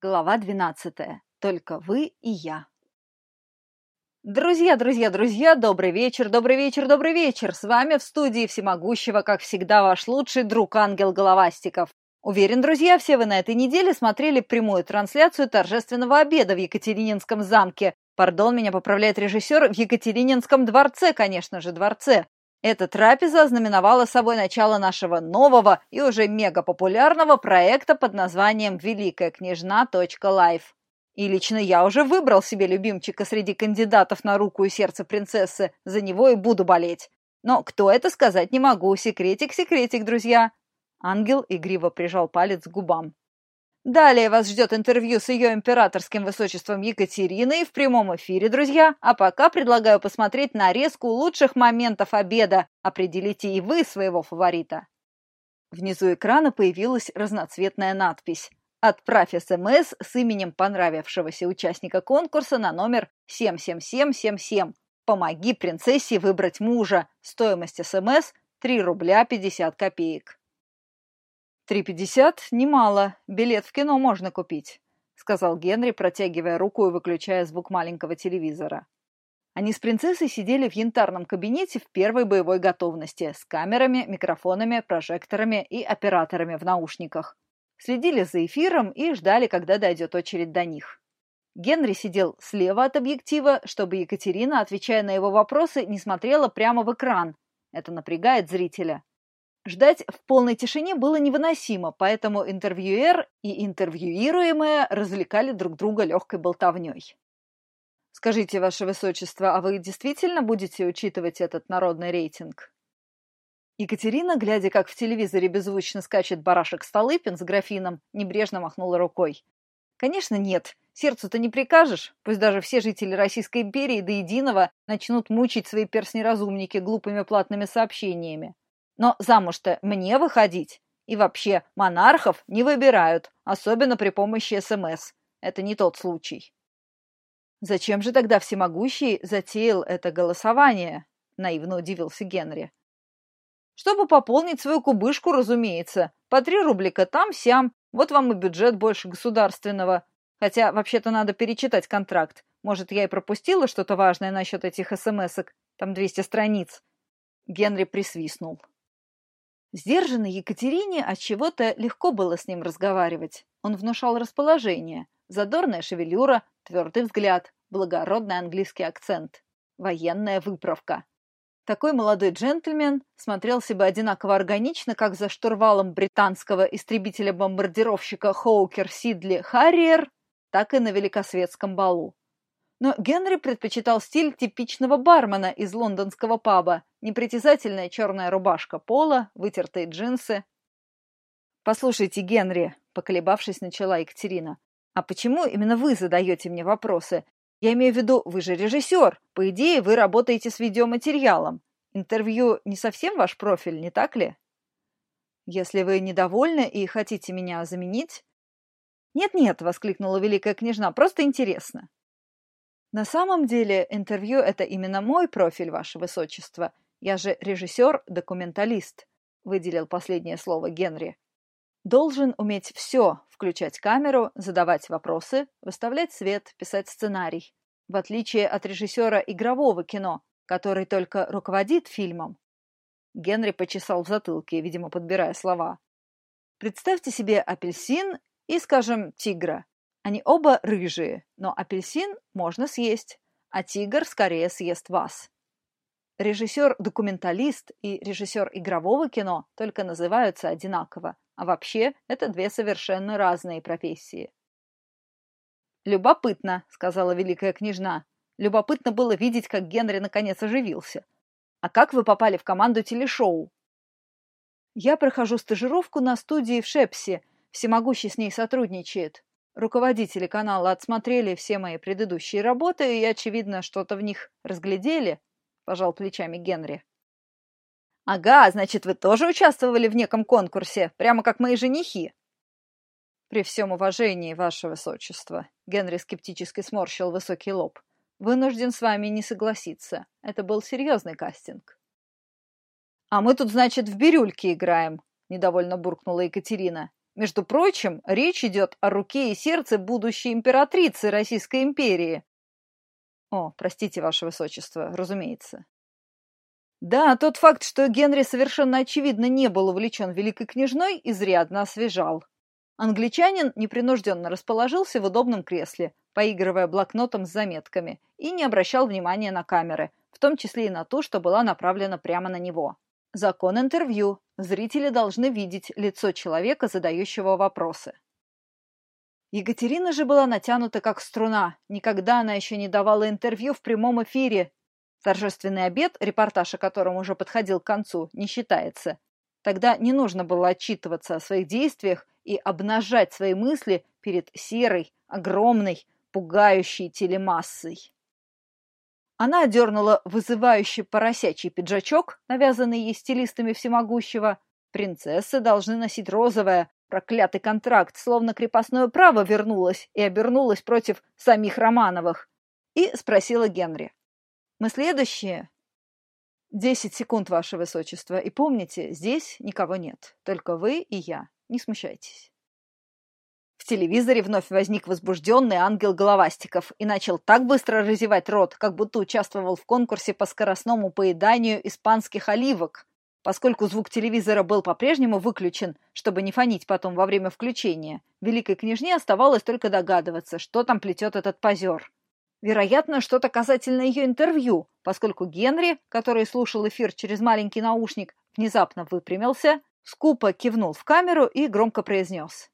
Глава 12. Только вы и я. Друзья, друзья, друзья, добрый вечер, добрый вечер, добрый вечер. С вами в студии всемогущего, как всегда, ваш лучший друг Ангел Головастиков. Уверен, друзья, все вы на этой неделе смотрели прямую трансляцию торжественного обеда в Екатерининском замке. Пардон, меня поправляет режиссер, в Екатерининском дворце, конечно же, дворце. Эта трапеза ознаменовала собой начало нашего нового и уже мегапопулярного проекта под названием «Великая княжна.лайф». И лично я уже выбрал себе любимчика среди кандидатов на руку и сердце принцессы, за него и буду болеть. Но кто это сказать не могу, секретик, секретик, друзья. Ангел игриво прижал палец к губам. Далее вас ждет интервью с ее императорским высочеством Екатериной в прямом эфире, друзья. А пока предлагаю посмотреть нарезку лучших моментов обеда. Определите и вы своего фаворита. Внизу экрана появилась разноцветная надпись. Отправь СМС с именем понравившегося участника конкурса на номер 77777. Помоги принцессе выбрать мужа. Стоимость СМС 3 рубля 50 копеек. «Три пятьдесят? Немало. Билет в кино можно купить», — сказал Генри, протягивая руку и выключая звук маленького телевизора. Они с принцессой сидели в янтарном кабинете в первой боевой готовности с камерами, микрофонами, прожекторами и операторами в наушниках. Следили за эфиром и ждали, когда дойдет очередь до них. Генри сидел слева от объектива, чтобы Екатерина, отвечая на его вопросы, не смотрела прямо в экран. Это напрягает зрителя. Ждать в полной тишине было невыносимо, поэтому интервьюер и интервьюируемые развлекали друг друга легкой болтовней. «Скажите, Ваше Высочество, а вы действительно будете учитывать этот народный рейтинг?» Екатерина, глядя, как в телевизоре беззвучно скачет барашек Столыпин с графином, небрежно махнула рукой. «Конечно нет. Сердцу-то не прикажешь. Пусть даже все жители Российской империи до единого начнут мучить свои перстни-разумники глупыми платными сообщениями. Но замуж-то мне выходить. И вообще, монархов не выбирают, особенно при помощи СМС. Это не тот случай. Зачем же тогда всемогущий затеял это голосование? Наивно удивился Генри. Чтобы пополнить свою кубышку, разумеется. По три рублика там-сям. Вот вам и бюджет больше государственного. Хотя, вообще-то, надо перечитать контракт. Может, я и пропустила что-то важное насчет этих смс-ок. Там 200 страниц. Генри присвистнул. Сдержанной Екатерине от чего-то легко было с ним разговаривать. Он внушал расположение, задорная шевелюра, твердый взгляд, благородный английский акцент, военная выправка. Такой молодой джентльмен смотрелся бы одинаково органично, как за штурвалом британского истребителя-бомбардировщика Хоукер Сидли Харриер, так и на великосветском балу. Но Генри предпочитал стиль типичного бармена из лондонского паба. Непритязательная черная рубашка пола, вытертые джинсы. «Послушайте, Генри», — поколебавшись, начала Екатерина, «а почему именно вы задаете мне вопросы? Я имею в виду, вы же режиссер. По идее, вы работаете с видеоматериалом. Интервью не совсем ваш профиль, не так ли?» «Если вы недовольны и хотите меня заменить...» «Нет-нет», — воскликнула великая княжна, — «просто интересно». На самом деле интервью – это именно мой профиль, ваше высочество. Я же режиссер-документалист, выделил последнее слово Генри. Должен уметь все, включать камеру, задавать вопросы, выставлять свет, писать сценарий. В отличие от режиссера игрового кино, который только руководит фильмом. Генри почесал в затылке, видимо, подбирая слова. Представьте себе апельсин и, скажем, тигра. Они оба рыжие, но апельсин можно съесть, а тигр скорее съест вас. Режиссер-документалист и режиссер игрового кино только называются одинаково, а вообще это две совершенно разные профессии. «Любопытно», — сказала великая княжна. «Любопытно было видеть, как Генри наконец оживился. А как вы попали в команду телешоу?» «Я прохожу стажировку на студии в Шепсе. Всемогущий с ней сотрудничает. Руководители канала отсмотрели все мои предыдущие работы и, очевидно, что-то в них разглядели, пожал плечами Генри. Ага, значит, вы тоже участвовали в неком конкурсе, прямо как мои женихи. При всем уважении, ваше высочество, Генри скептически сморщил высокий лоб. Вынужден с вами не согласиться. Это был серьезный кастинг. А мы тут, значит, в бирюльке играем, недовольно буркнула Екатерина. Между прочим, речь идет о руке и сердце будущей императрицы Российской империи. О, простите, ваше высочество, разумеется. Да, тот факт, что Генри совершенно очевидно не был увлечен великой княжной, изрядно освежал. Англичанин непринужденно расположился в удобном кресле, поигрывая блокнотом с заметками, и не обращал внимания на камеры, в том числе и на ту, что была направлена прямо на него. Закон интервью. Зрители должны видеть лицо человека, задающего вопросы. Екатерина же была натянута как струна. Никогда она еще не давала интервью в прямом эфире. Торжественный обед, репортаж о котором уже подходил к концу, не считается. Тогда не нужно было отчитываться о своих действиях и обнажать свои мысли перед серой, огромной, пугающей телемассой. Она одернула вызывающий поросячий пиджачок, навязанный ей стилистами всемогущего. Принцессы должны носить розовое, проклятый контракт, словно крепостное право вернулось и обернулось против самих Романовых. И спросила Генри. «Мы следующие?» «Десять секунд, ваше высочество, и помните, здесь никого нет, только вы и я, не смущайтесь» телевизоре вновь возник возбужденный ангел Головастиков и начал так быстро разевать рот, как будто участвовал в конкурсе по скоростному поеданию испанских оливок. Поскольку звук телевизора был по-прежнему выключен, чтобы не фонить потом во время включения, великой княжне оставалось только догадываться, что там плетет этот позер. Вероятно, что-то касательно ее интервью, поскольку Генри, который слушал эфир через маленький наушник, внезапно выпрямился, скупо кивнул в камеру и громко произнес.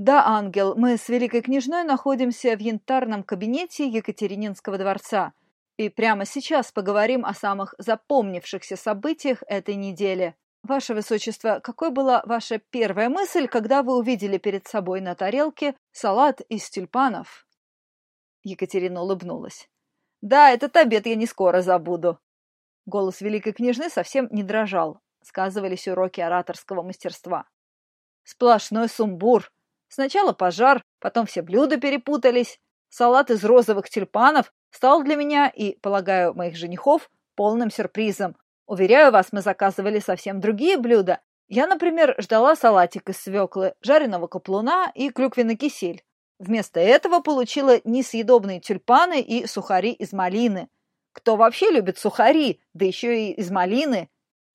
«Да, ангел, мы с великой княжной находимся в янтарном кабинете Екатерининского дворца, и прямо сейчас поговорим о самых запомнившихся событиях этой недели. Ваше Высочество, какой была ваша первая мысль, когда вы увидели перед собой на тарелке салат из тюльпанов?» Екатерина улыбнулась. «Да, этот обед я не скоро забуду». Голос великой княжны совсем не дрожал. Сказывались уроки ораторского мастерства. «Сплошной сумбур», Сначала пожар, потом все блюда перепутались. Салат из розовых тюльпанов стал для меня и, полагаю, моих женихов полным сюрпризом. Уверяю вас, мы заказывали совсем другие блюда. Я, например, ждала салатик из свеклы, жареного каплуна и клюквенный кисель. Вместо этого получила несъедобные тюльпаны и сухари из малины. Кто вообще любит сухари, да еще и из малины?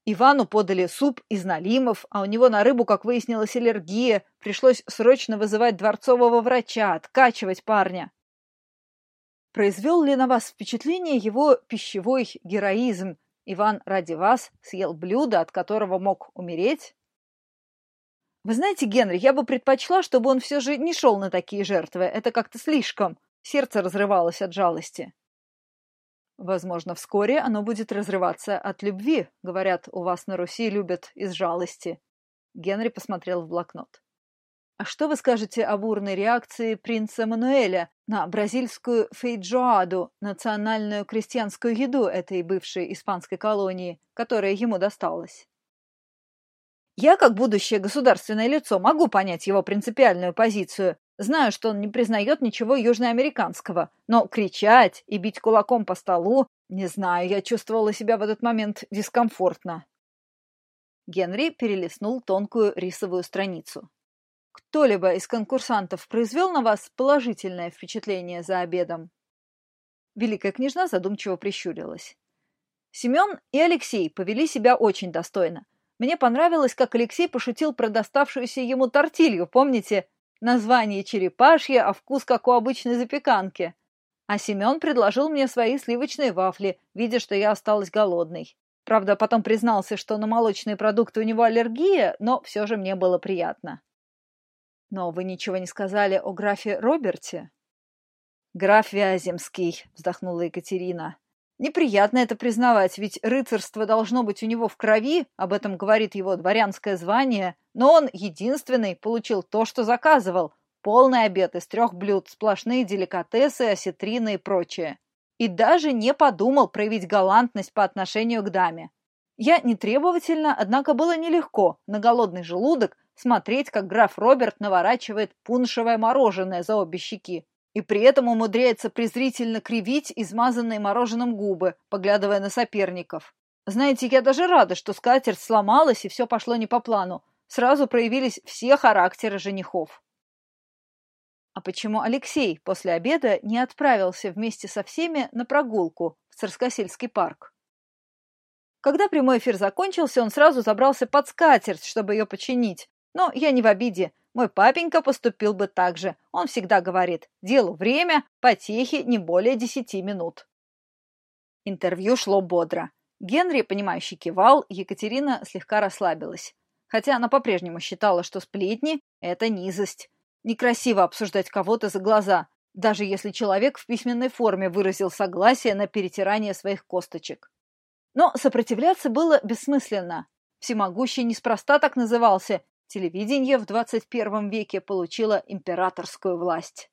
Ивану подали суп из налимов, а у него на рыбу, как выяснилось, аллергия. Пришлось срочно вызывать дворцового врача, откачивать парня. Произвел ли на вас впечатление его пищевой героизм? Иван ради вас съел блюдо, от которого мог умереть? Вы знаете, Генри, я бы предпочла, чтобы он все же не шел на такие жертвы. Это как-то слишком. Сердце разрывалось от жалости. Возможно, вскоре оно будет разрываться от любви. Говорят, у вас на Руси любят из жалости. Генри посмотрел в блокнот. А что вы скажете о бурной реакции принца Мануэля на бразильскую фейджоаду, национальную крестьянскую еду этой бывшей испанской колонии, которая ему досталась? Я, как будущее государственное лицо, могу понять его принципиальную позицию, Знаю, что он не признает ничего южноамериканского, но кричать и бить кулаком по столу, не знаю, я чувствовала себя в этот момент дискомфортно. Генри перелистнул тонкую рисовую страницу. Кто-либо из конкурсантов произвел на вас положительное впечатление за обедом? Великая княжна задумчиво прищурилась. Семен и Алексей повели себя очень достойно. Мне понравилось, как Алексей пошутил про доставшуюся ему тортилью, помните? Название черепашье, а вкус как у обычной запеканки. А Семен предложил мне свои сливочные вафли, видя, что я осталась голодной. Правда, потом признался, что на молочные продукты у него аллергия, но все же мне было приятно. Но вы ничего не сказали о графе Роберте? Граф Вяземский, вздохнула Екатерина. Неприятно это признавать, ведь рыцарство должно быть у него в крови, об этом говорит его дворянское звание, но он единственный получил то, что заказывал. Полный обед из трех блюд, сплошные деликатесы, осетрины и прочее. И даже не подумал проявить галантность по отношению к даме. Я не требовательна, однако было нелегко на голодный желудок смотреть, как граф Роберт наворачивает пуншевое мороженое за обе щеки и при этом умудряется презрительно кривить измазанные мороженым губы, поглядывая на соперников. Знаете, я даже рада, что скатерть сломалась и все пошло не по плану. сразу проявились все характеры женихов. А почему Алексей после обеда не отправился вместе со всеми на прогулку в Царскосельский парк? Когда прямой эфир закончился, он сразу забрался под скатерть, чтобы ее починить. Но я не в обиде. Мой папенька поступил бы так же. Он всегда говорит, делу время, потехи не более десяти минут. Интервью шло бодро. Генри, понимающий, кивал, Екатерина слегка расслабилась. Хотя она по-прежнему считала, что сплетни – это низость. Некрасиво обсуждать кого-то за глаза, даже если человек в письменной форме выразил согласие на перетирание своих косточек. Но сопротивляться было бессмысленно. Всемогущий неспроста так назывался. Телевидение в 21 веке получило императорскую власть.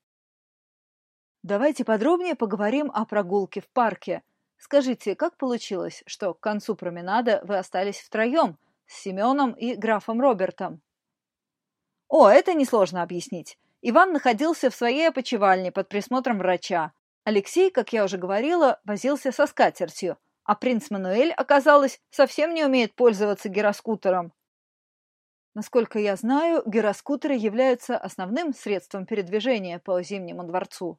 Давайте подробнее поговорим о прогулке в парке. Скажите, как получилось, что к концу променада вы остались втроем с Семеном и графом Робертом? О, это несложно объяснить. Иван находился в своей опочивальне под присмотром врача. Алексей, как я уже говорила, возился со скатертью, а принц Мануэль, оказалось, совсем не умеет пользоваться гироскутером. Насколько я знаю, гироскутеры являются основным средством передвижения по Зимнему дворцу.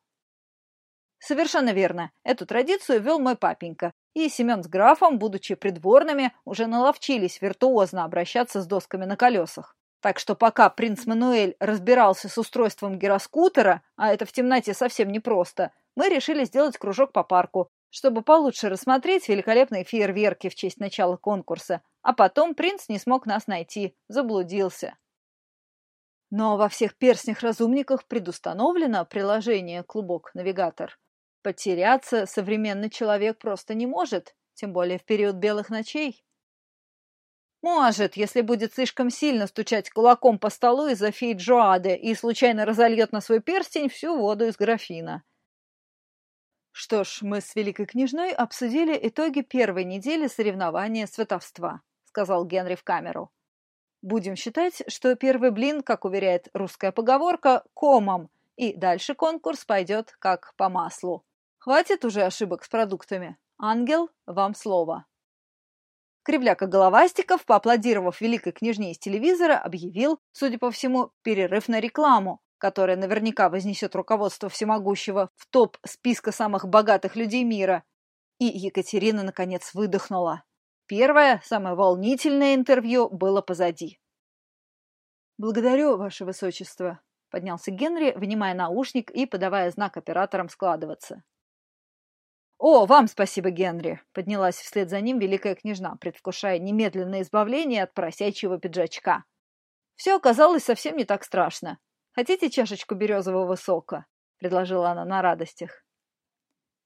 Совершенно верно. Эту традицию вел мой папенька. И Семен с графом, будучи придворными, уже наловчились виртуозно обращаться с досками на колесах. Так что пока принц Мануэль разбирался с устройством гироскутера, а это в темноте совсем непросто, мы решили сделать кружок по парку, чтобы получше рассмотреть великолепные фейерверки в честь начала конкурса, а потом принц не смог нас найти, заблудился. Но во всех перстнях-разумниках предустановлено приложение «Клубок-навигатор». Потеряться современный человек просто не может, тем более в период белых ночей. Может, если будет слишком сильно стучать кулаком по столу из-за фей и случайно разольет на свой перстень всю воду из графина. Что ж, мы с Великой Княжной обсудили итоги первой недели соревнования сватовства, сказал Генри в камеру. Будем считать, что первый блин, как уверяет русская поговорка, комом, и дальше конкурс пойдет как по маслу. Хватит уже ошибок с продуктами. Ангел, вам слово. Кривляка Головастиков, поаплодировав великой княжне из телевизора, объявил, судя по всему, перерыв на рекламу, которая наверняка вознесет руководство всемогущего в топ списка самых богатых людей мира. И Екатерина, наконец, выдохнула. Первое, самое волнительное интервью было позади. «Благодарю, Ваше Высочество», — поднялся Генри, вынимая наушник и подавая знак операторам складываться. «О, вам спасибо, Генри!» — поднялась вслед за ним великая княжна, предвкушая немедленное избавление от просячьего пиджачка. Все оказалось совсем не так страшно. «Хотите чашечку березового сока?» — предложила она на радостях.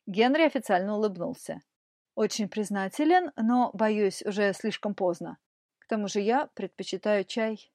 Генри официально улыбнулся. «Очень признателен, но, боюсь, уже слишком поздно. К тому же я предпочитаю чай».